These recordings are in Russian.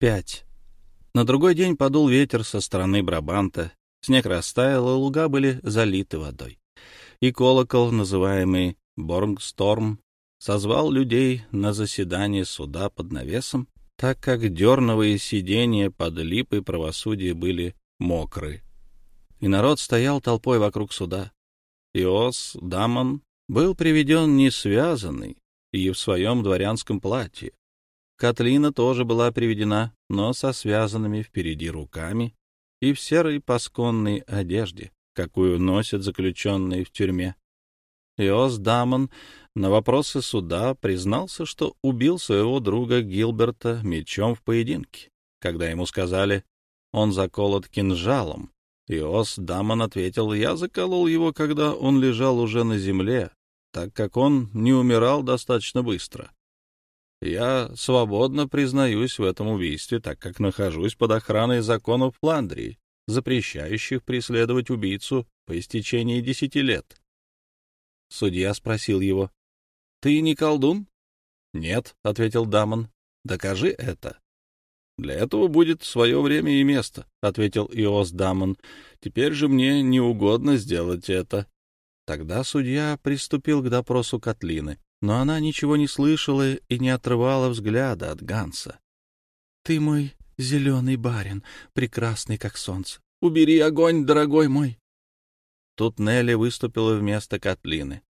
5. На другой день подул ветер со стороны Брабанта. Снег растаял, и луга были залиты водой. И колокол, называемый Боргсторм, созвал людей на заседание суда под навесом, так как дерновые сидения под липой правосудия были мокры. И народ стоял толпой вокруг суда. Иос Дамон был приведен не связанный и в своем дворянском платье. Катлина тоже была приведена, но со связанными впереди руками и в серой пасконной одежде, какую носят заключенные в тюрьме. Иос Дамон на вопросы суда признался, что убил своего друга Гилберта мечом в поединке. Когда ему сказали, он заколот кинжалом, Иос Дамон ответил, я заколол его, когда он лежал уже на земле, так как он не умирал достаточно быстро. Я свободно признаюсь в этом убийстве, так как нахожусь под охраной законов Фландрии, запрещающих преследовать убийцу по истечении десяти лет. Судья спросил его, «Ты не колдун?» «Нет», — ответил Дамон, — «докажи это». «Для этого будет свое время и место», — ответил Иос Дамон. «Теперь же мне не угодно сделать это». Тогда судья приступил к допросу Котлины, но она ничего не слышала и не отрывала взгляда от Ганса. — Ты мой зеленый барин, прекрасный как солнце. Убери огонь, дорогой мой. Тут Нелли выступила вместо Котлины.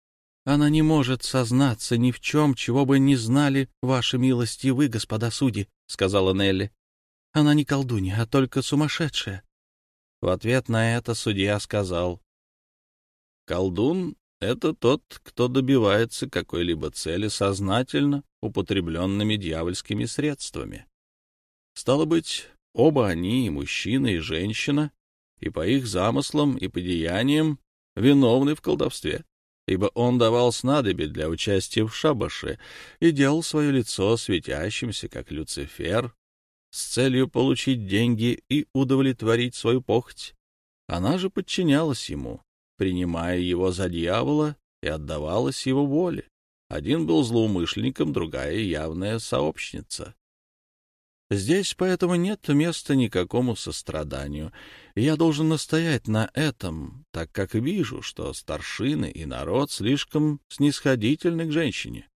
Она не может сознаться ни в чем, чего бы не знали ваши милости вы, господа судьи, — сказала Нелли. Она не колдунья, а только сумасшедшая. В ответ на это судья сказал, Колдун — это тот, кто добивается какой-либо цели сознательно употребленными дьявольскими средствами. Стало быть, оба они, и мужчина, и женщина, и по их замыслам, и по деяниям, виновны в колдовстве, ибо он давал снадобье для участия в шабаше и делал свое лицо светящимся, как Люцифер, с целью получить деньги и удовлетворить свою похоть. Она же подчинялась ему, принимая его за дьявола и отдавалась его воле. Один был злоумышленником, другая — явная сообщница. Здесь поэтому нет места никакому состраданию, я должен настоять на этом, так как вижу, что старшины и народ слишком снисходительны к женщине.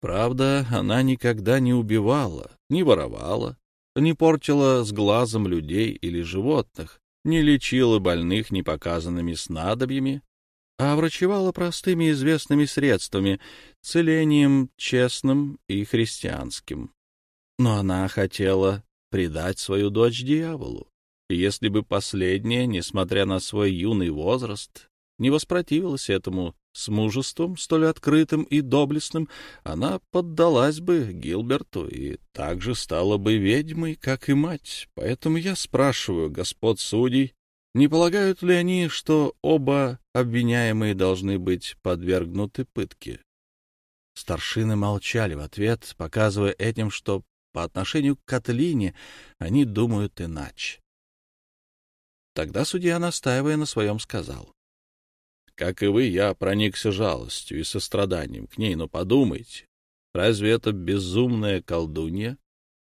Правда, она никогда не убивала, не воровала, не портила с глазом людей или животных, не лечила больных непоказанными снадобьями, а врачевала простыми известными средствами, целением честным и христианским. Но она хотела предать свою дочь дьяволу, если бы последняя, несмотря на свой юный возраст, не воспротивилась этому с мужеством, столь открытым и доблестным, она поддалась бы Гилберту и также стала бы ведьмой, как и мать. Поэтому я спрашиваю господ судей, не полагают ли они, что оба обвиняемые должны быть подвергнуты пытке? Старшины молчали в ответ, показывая этим, что по отношению к Катлине они думают иначе. Тогда судья, настаивая на своем, сказал. Как и вы, я проникся жалостью и состраданием к ней, но подумайте, разве это безумная колдунья,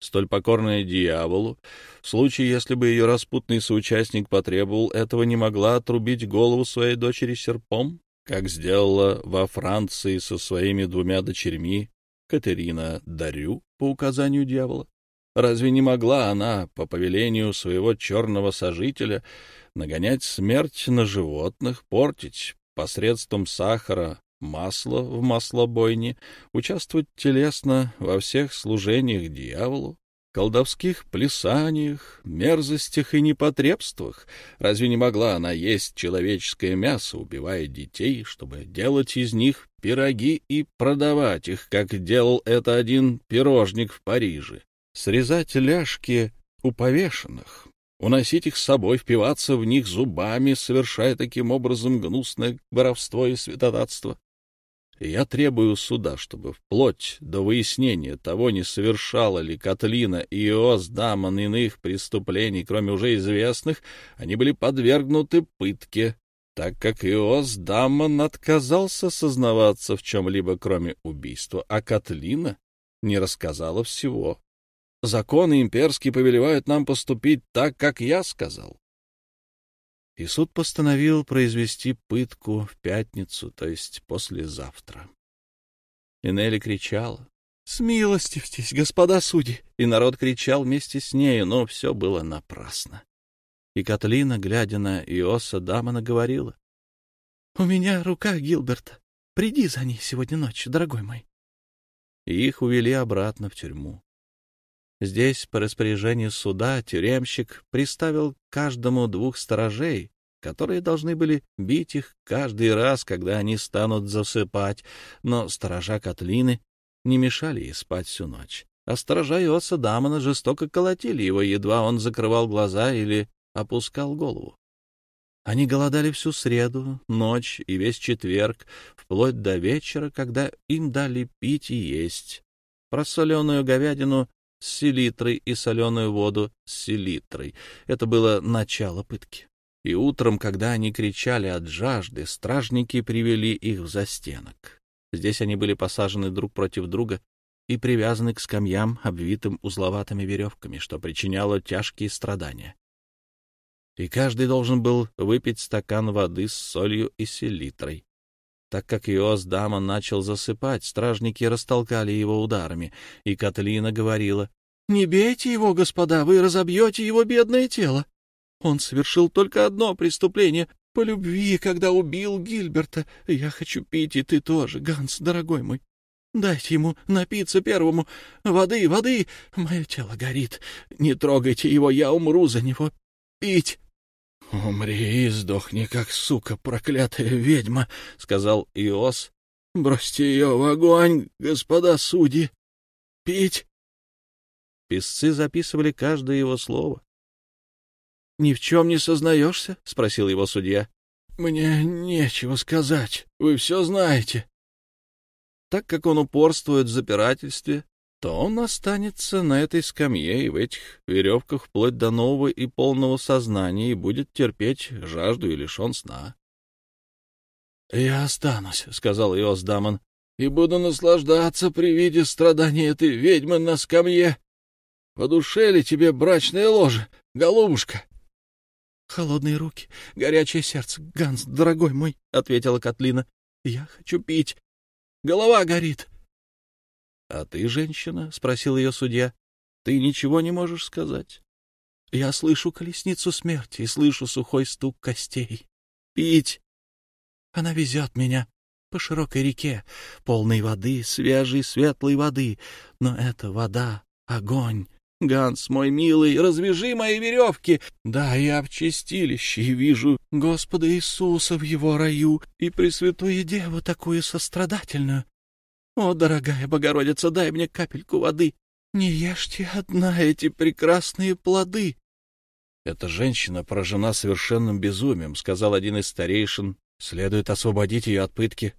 столь покорная дьяволу, в случае, если бы ее распутный соучастник потребовал этого, не могла отрубить голову своей дочери серпом, как сделала во Франции со своими двумя дочерьми Катерина Дарю по указанию дьявола? Разве не могла она, по повелению своего черного сожителя, нагонять смерть на животных, портить посредством сахара масло в маслобойне, участвовать телесно во всех служениях дьяволу, колдовских плясаниях, мерзостях и непотребствах. Разве не могла она есть человеческое мясо, убивая детей, чтобы делать из них пироги и продавать их, как делал это один пирожник в Париже? Срезать ляжки у повешенных, уносить их с собой, впиваться в них зубами, совершая таким образом гнусное воровство и святотатство. Я требую суда, чтобы вплоть до выяснения того, не совершала ли Катлина и Иос Дамон иных преступлений, кроме уже известных, они были подвергнуты пытке, так как Иос Дамон отказался сознаваться в чем-либо, кроме убийства, а Катлина не рассказала всего законы имперские повелевают нам поступить так, как я сказал. И суд постановил произвести пытку в пятницу, то есть послезавтра. И Нелли кричала. «Смилостивьтесь, господа судьи!» И народ кричал вместе с нею, но все было напрасно. И Катлина, глядя на Иоса Дамона, говорила. «У меня рука Гилберта. Приди за ней сегодня ночью, дорогой мой». И их увели обратно в тюрьму. Здесь, по распоряжению суда, тюремщик приставил каждому двух сторожей, которые должны были бить их каждый раз, когда они станут засыпать, но сторожа Котлины не мешали ей спать всю ночь. А сторожа Иоса Дамона жестоко колотили его, едва он закрывал глаза или опускал голову. Они голодали всю среду, ночь и весь четверг, вплоть до вечера, когда им дали пить и есть. Просоленную говядину с селитрой и соленую воду с селитрой. Это было начало пытки. И утром, когда они кричали от жажды, стражники привели их в застенок. Здесь они были посажены друг против друга и привязаны к скамьям, обвитым узловатыми веревками, что причиняло тяжкие страдания. И каждый должен был выпить стакан воды с солью и селитрой. Так как Иос Дама начал засыпать, стражники растолкали его ударами, и Катлина говорила, «Не бейте его, господа, вы разобьете его бедное тело. Он совершил только одно преступление — по любви, когда убил Гильберта. Я хочу пить, и ты тоже, Ганс, дорогой мой. Дайте ему напиться первому. Воды, воды! Мое тело горит. Не трогайте его, я умру за него. Пить!» «Умри и сдохни, как сука, проклятая ведьма!» — сказал Иос. «Бросьте ее в огонь, господа судьи! Пить!» Песцы записывали каждое его слово. — Ни в чем не сознаешься? — спросил его судья. — Мне нечего сказать. Вы все знаете. Так как он упорствует в запирательстве, то он останется на этой скамье и в этих веревках вплоть до нового и полного сознания и будет терпеть жажду и лишен сна. — Я останусь, — сказал Иос Дамон, — и буду наслаждаться при виде страданий этой ведьмы на скамье. По душе ли тебе брачное ложе, голубушка? Холодные руки, горячее сердце. Ганс, дорогой мой, — ответила Котлина. — Я хочу пить. Голова горит. — А ты, женщина? — спросил ее судья. — Ты ничего не можешь сказать? Я слышу колесницу смерти и слышу сухой стук костей. Пить! Она везет меня по широкой реке, полной воды, свежей, светлой воды. Но это вода — огонь, Ганс, мой милый, развяжи мои веревки. Да, я в чистилище и вижу Господа Иисуса в его раю и Пресвятую Деву такую сострадательную. О, дорогая Богородица, дай мне капельку воды. Не ешьте одна эти прекрасные плоды. Эта женщина поражена совершенным безумием, сказал один из старейшин. Следует освободить ее от пытки.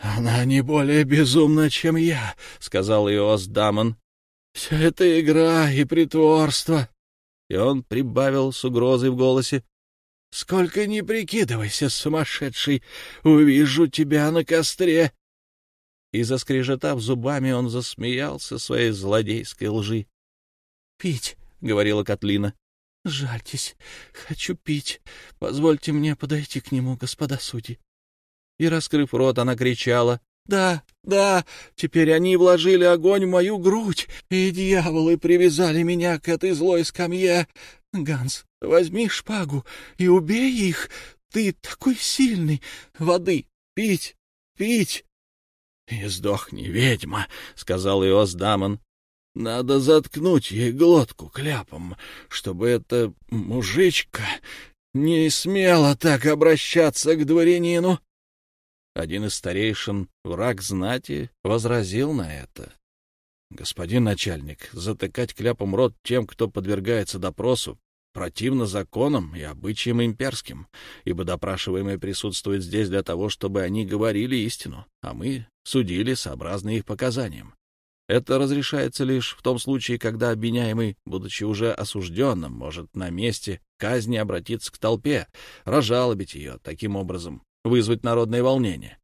Она не более безумна, чем я, сказал Иос Дамон. Все это игра и притворство. И он прибавил с угрозой в голосе. — Сколько ни прикидывайся, сумасшедший, увижу тебя на костре. И, заскрежетав зубами, он засмеялся своей злодейской лжи. — Пить, — говорила Котлина. — Жальтесь, хочу пить. Позвольте мне подойти к нему, господа судьи. И, раскрыв рот, она кричала. Да, да, теперь они вложили огонь в мою грудь, и дьяволы привязали меня к этой злой скамье. Ганс, возьми шпагу и убей их. Ты такой сильный. Воды пить, пить. — И сдохни, ведьма, — сказал Иос Дамон. — Надо заткнуть ей глотку кляпом, чтобы эта мужичка не смела так обращаться к дворянину. Один из старейшин, враг знати, возразил на это. «Господин начальник, затыкать кляпом рот тем, кто подвергается допросу, противно законам и обычаям имперским, ибо допрашиваемые присутствуют здесь для того, чтобы они говорили истину, а мы судили сообразно их показаниям. Это разрешается лишь в том случае, когда обвиняемый, будучи уже осужденным, может на месте казни обратиться к толпе, разжалобить ее, таким образом вызвать народное волнение.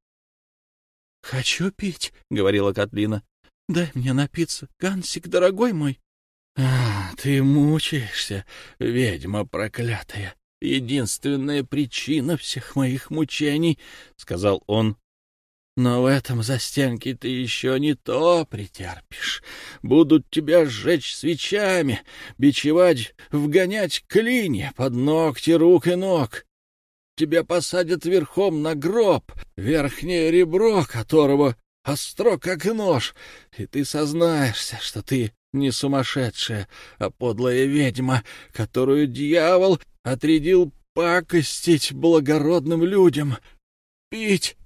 — Хочу пить, — говорила Катлина. — Дай мне напиться, Гансик, дорогой мой. — А, ты мучаешься, ведьма проклятая. Единственная причина всех моих мучений, — сказал он. — Но в этом застенке ты еще не то претерпишь. Будут тебя сжечь свечами, бичевать, вгонять клинья под ногти рук и ног. Тебя посадят верхом на гроб, верхнее ребро которого остро, как нож, и ты сознаешься, что ты не сумасшедшая, а подлая ведьма, которую дьявол отрядил пакостить благородным людям. Пить!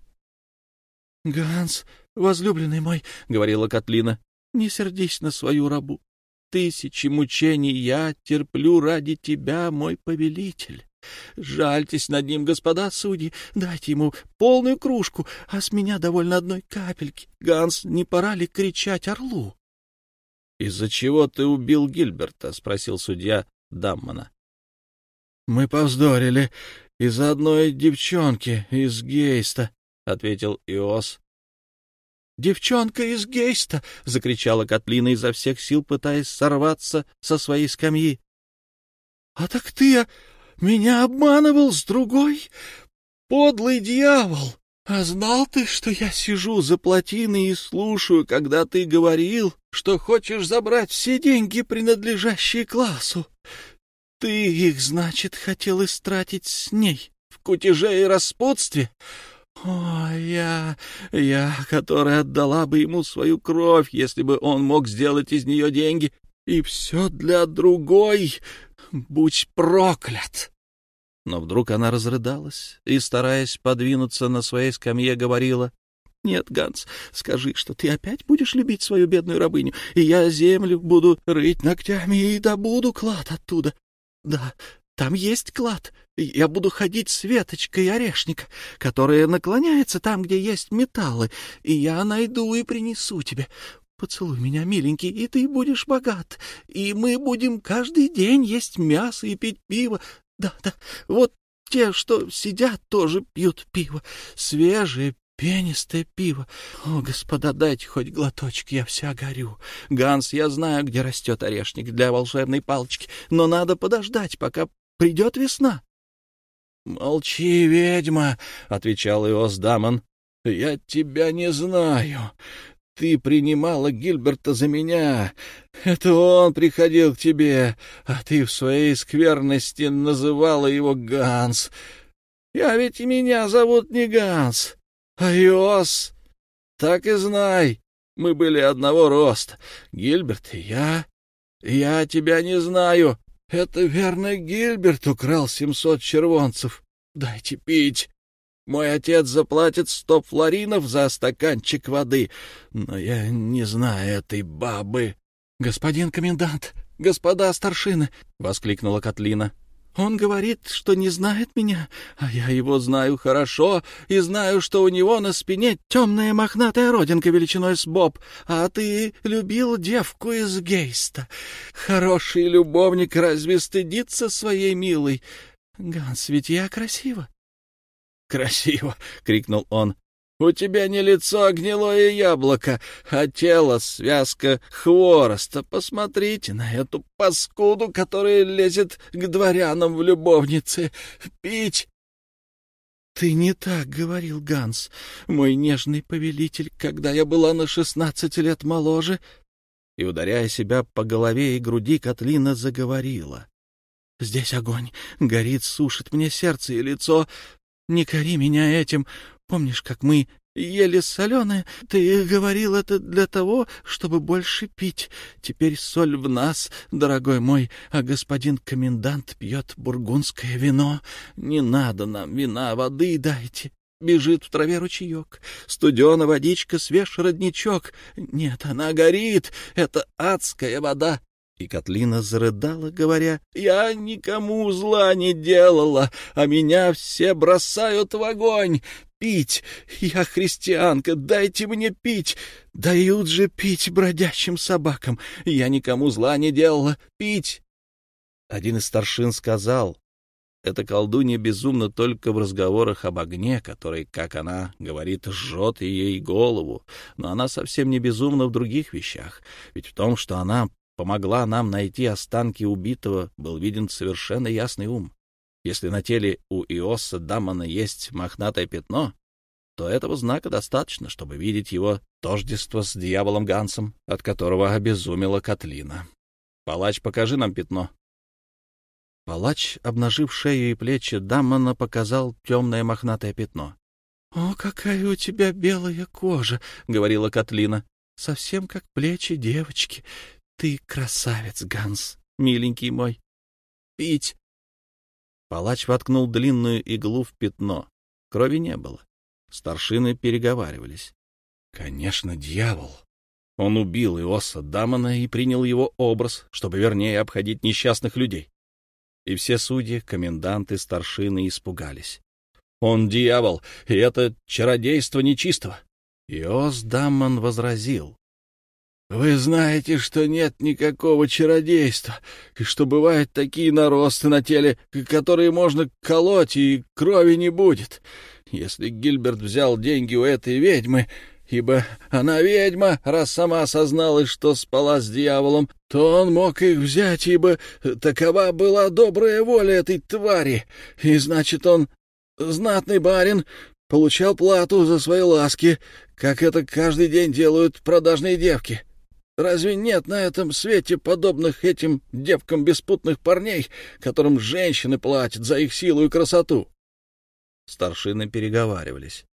— Ганс, возлюбленный мой, — говорила Котлина, — не сердись на свою рабу. Тысячи мучений я терплю ради тебя, мой повелитель. Жальтесь над ним, господа судьи, дайте ему полную кружку, а с меня довольно одной капельки. Ганс, не пора ли кричать орлу? — Из-за чего ты убил Гильберта? — спросил судья Даммана. — Мы повздорили из-за одной девчонки из Гейста, — ответил Иос. — Девчонка из Гейста! — закричала Котлина изо всех сил, пытаясь сорваться со своей скамьи. — А так ты меня обманывал с другой? Подлый дьявол! А знал ты, что я сижу за плотиной и слушаю, когда ты говорил, что хочешь забрать все деньги, принадлежащие классу? Ты их, значит, хотел истратить с ней в кутеже и распутстве? О, я, я, которая отдала бы ему свою кровь, если бы он мог сделать из нее деньги, и все для другой, будь проклят!» Но вдруг она разрыдалась и, стараясь подвинуться на своей скамье, говорила, «Нет, Ганс, скажи, что ты опять будешь любить свою бедную рабыню, и я землю буду рыть ногтями и добуду клад оттуда. Да, там есть клад. Я буду ходить с веточкой орешника, которая наклоняется там, где есть металлы, и я найду и принесу тебе. Поцелуй меня, миленький, и ты будешь богат, и мы будем каждый день есть мясо и пить пиво, да, да, вот те, что сидят, тоже пьют пиво. Свежее, пенистое пиво. О, господа, дайте хоть глоточек, я вся горю. Ганс, я знаю, где растет орешник для волшебной палочки, но надо подождать, пока придет весна. — Молчи, ведьма, — отвечал Иос Дамон. — Я тебя не знаю. Ты принимала Гильберта за меня. Это он приходил к тебе, а ты в своей скверности называла его Ганс. Я ведь и меня зовут не Ганс, а Иос. Так и знай, мы были одного роста. Гильберт и я. Я тебя не знаю. Это верно Гильберт украл семьсот червонцев. Дайте пить. Мой отец заплатит сто флоринов за стаканчик воды, но я не знаю этой бабы. — Господин комендант, господа старшины! — воскликнула Котлина. — Он говорит, что не знает меня, а я его знаю хорошо и знаю, что у него на спине темная мохнатая родинка величиной с боб, а ты любил девку из Гейста. Хороший любовник разве стыдится своей милой? Ганс, ведь я красива. «Красиво!» — крикнул он. «У тебя не лицо, а гнилое яблоко, а тело — связка хвороста. Посмотрите на эту паскуду, которая лезет к дворянам в любовнице. Пить!» «Ты не так говорил, Ганс, мой нежный повелитель, когда я была на шестнадцать лет моложе». И, ударяя себя по голове и груди, Котлина заговорила. «Здесь огонь, горит, сушит мне сердце и лицо, не кори меня этим. Помнишь, как мы ели соленое? Ты говорил это для того, чтобы больше пить. Теперь соль в нас, дорогой мой, а господин комендант пьет бургундское вино. Не надо нам вина, воды дайте. Бежит в траве ручеек, студена водичка, свеж родничок. Нет, она горит, это адская вода. И Котлина зарыдала, говоря, «Я никому зла не делала, а меня все бросают в огонь. Пить! Я христианка, дайте мне пить! Дают же пить бродячим собакам. Я никому зла не делала. Пить!» Один из старшин сказал, «Эта колдунья безумна только в разговорах об огне, который, как она говорит, жжет ей голову, но она совсем не безумна в других вещах, ведь в том, что она помогла нам найти останки убитого, был виден совершенно ясный ум. Если на теле у Иосса Дамона есть мохнатое пятно, то этого знака достаточно, чтобы видеть его тождество с дьяволом Гансом, от которого обезумела Котлина. Палач, покажи нам пятно. Палач, обнажив шею и плечи Даммона, показал темное мохнатое пятно. — О, какая у тебя белая кожа! — говорила Котлина. — Совсем как плечи девочки. Ты красавец, Ганс, миленький мой. Пить! Палач воткнул длинную иглу в пятно. Крови не было. Старшины переговаривались. Конечно, дьявол. Он убил Иоса Дамона и принял его образ, чтобы вернее обходить несчастных людей. И все судьи, коменданты, старшины испугались. Он дьявол, и это чародейство нечистого. Иос Даммон возразил. Вы знаете, что нет никакого чародейства, и что бывают такие наросты на теле, которые можно колоть, и крови не будет. Если Гильберт взял деньги у этой ведьмы, ибо она ведьма, раз сама осозналась, что спала с дьяволом, то он мог их взять, ибо такова была добрая воля этой твари, и значит, он знатный барин, получал плату за свои ласки, как это каждый день делают продажные девки. Разве нет на этом свете подобных этим девкам беспутных парней, которым женщины платят за их силу и красоту? Старшины переговаривались.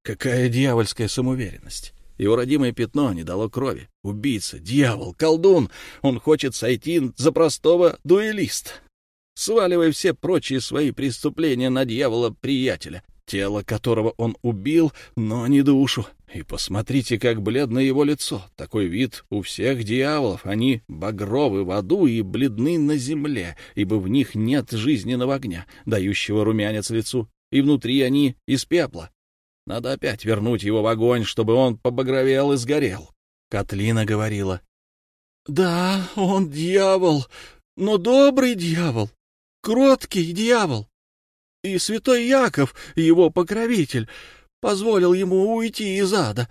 Какая дьявольская самоуверенность! Его родимое пятно не дало крови. Убийца, дьявол, колдун. Он хочет сойти за простого дуэлиста. Сваливая все прочие свои преступления на дьявола-приятеля, тело которого он убил, но не душу. И посмотрите, как бледно его лицо. Такой вид у всех дьяволов. Они багровы в аду и бледны на земле, ибо в них нет жизненного огня, дающего румянец лицу, и внутри они из пепла. Надо опять вернуть его в огонь, чтобы он побагровел и сгорел. Катлина говорила. — Да, он дьявол, но добрый дьявол, кроткий дьявол. И святой Яков, его покровитель, позволил ему уйти из ада.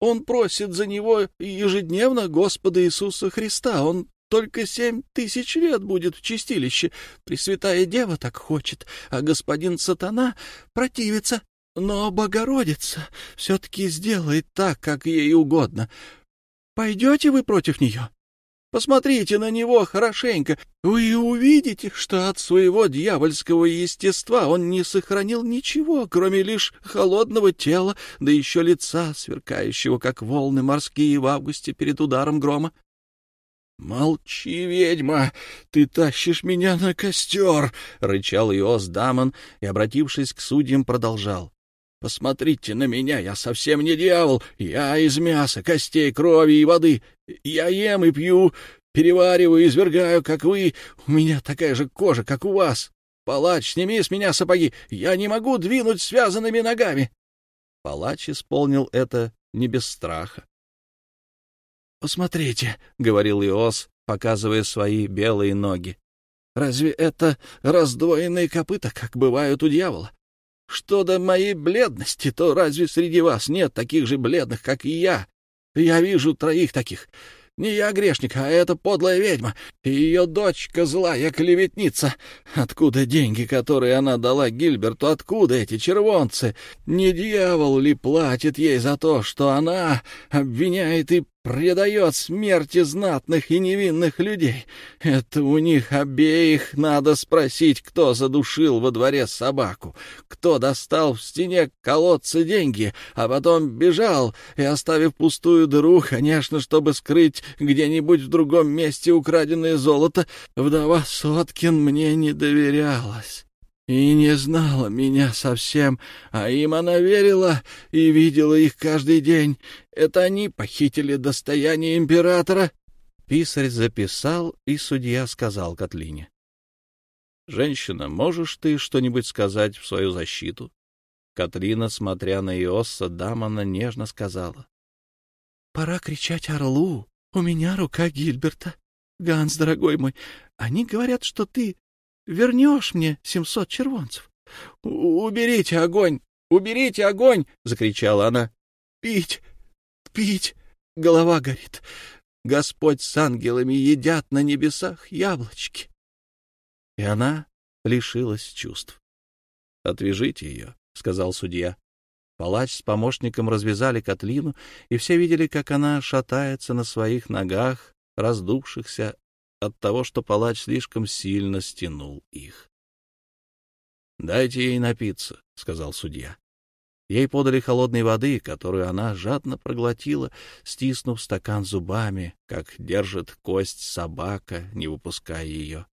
Он просит за него ежедневно Господа Иисуса Христа. Он только семь тысяч лет будет в чистилище. Пресвятая Дева так хочет, а господин Сатана противится. Но Богородица все-таки сделает так, как ей угодно. Пойдете вы против нее? Посмотрите на него хорошенько. Вы увидите, что от своего дьявольского естества он не сохранил ничего, кроме лишь холодного тела, да еще лица, сверкающего, как волны морские в августе перед ударом грома. — Молчи, ведьма, ты тащишь меня на костер! — рычал Иос Дамон и, обратившись к судьям, продолжал. — Посмотрите на меня, я совсем не дьявол, я из мяса, костей, крови и воды. Я ем и пью, перевариваю, извергаю, как вы. У меня такая же кожа, как у вас. Палач, сними с меня сапоги. Я не могу двинуть связанными ногами. Палач исполнил это не без страха. «Посмотрите», — говорил Иос, показывая свои белые ноги. «Разве это раздвоенные копыта, как бывают у дьявола? Что до моей бледности, то разве среди вас нет таких же бледных, как и я? Я вижу троих таких. Не я грешник, а эта подлая ведьма ее дочка злая клеветница. Откуда деньги, которые она дала Гильберту? Откуда эти червонцы? Не дьявол ли платит ей за то, что она обвиняет и предает смерти знатных и невинных людей. Это у них обеих надо спросить, кто задушил во дворе собаку, кто достал в стене колодца деньги, а потом бежал и, оставив пустую дыру, конечно, чтобы скрыть где-нибудь в другом месте украденное золото, вдова Соткин мне не доверялась и не знала меня совсем, а им она верила и видела их каждый день. Это они похитили достояние императора. Писарь записал, и судья сказал Котлине. — Женщина, можешь ты что-нибудь сказать в свою защиту? Катрина, смотря на Иосса Дамона, нежно сказала. — Пора кричать орлу. У меня рука Гильберта. Ганс, дорогой мой, они говорят, что ты вернешь мне семьсот червонцев. — Уберите огонь! Уберите огонь! — закричала она. — Пить! Пить! Голова горит. Господь с ангелами едят на небесах яблочки. И она лишилась чувств. — Отвяжите ее, — сказал судья. Палач с помощником развязали Котлину, и все видели, как она шатается на своих ногах, раздувшихся от того, что палач слишком сильно стянул их. — Дайте ей напиться, — сказал судья. Ей подали холодной воды, которую она жадно проглотила, стиснув стакан зубами, как держит кость собака, не выпуская ее.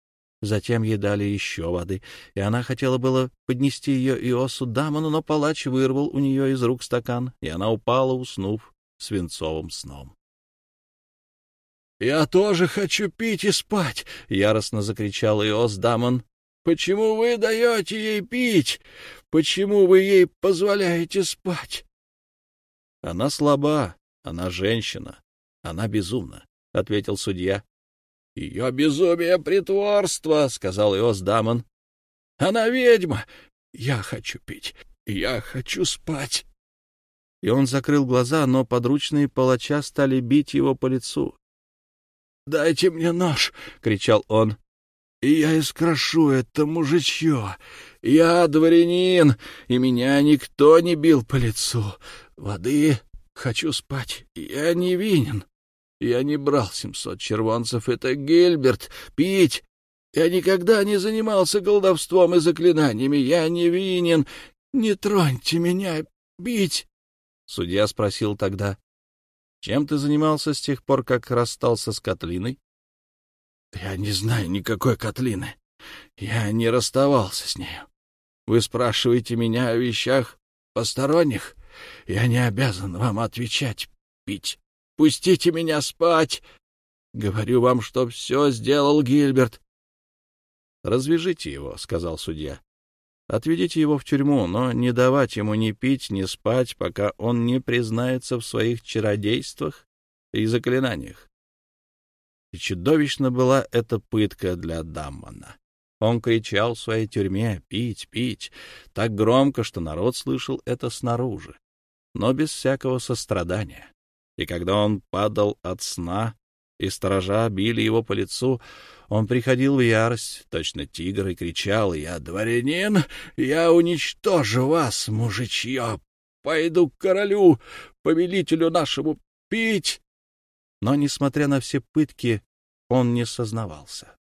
Затем ей дали еще воды, и она хотела было поднести ее Иосу Дамону, но палач вырвал у нее из рук стакан, и она упала, уснув свинцовым сном. — Я тоже хочу пить и спать! — яростно закричал Иос Дамон. — Почему вы даете ей пить? Почему вы ей позволяете спать? — Она слаба, она женщина, она безумна, — ответил судья. — Ее безумие — притворство, — сказал Иос Дамон. — Она ведьма. Я хочу пить, я хочу спать. И он закрыл глаза, но подручные палача стали бить его по лицу. «Дайте мне нож!» — кричал он. «И я искрошу это мужичье. Я дворянин, и меня никто не бил по лицу. Воды, хочу спать, я не винен. Я не брал семьсот червонцев, это Гильберт. Пить! Я никогда не занимался колдовством и заклинаниями, я не винен. Не троньте меня, бить!» Судья спросил тогда, чем ты занимался с тех пор, как расстался с Котлиной? — Я не знаю никакой Котлины. Я не расставался с нею. Вы спрашиваете меня о вещах посторонних. Я не обязан вам отвечать, пить. Пустите меня спать. Говорю вам, что все сделал Гильберт. — Развяжите его, — сказал судья. Отведите его в тюрьму, но не давать ему ни пить, ни спать, пока он не признается в своих чародействах и заклинаниях. И чудовищно была эта пытка для Даммана. Он кричал в своей тюрьме «пить, пить» так громко, что народ слышал это снаружи, но без всякого сострадания. И когда он падал от сна, и сторожа били его по лицу, он приходил в ярость, точно тигр, и кричал «Я дворянин, я уничтожу вас, мужичье! Пойду к королю, повелителю нашему, пить!» Но, несмотря на все пытки, он не сознавался.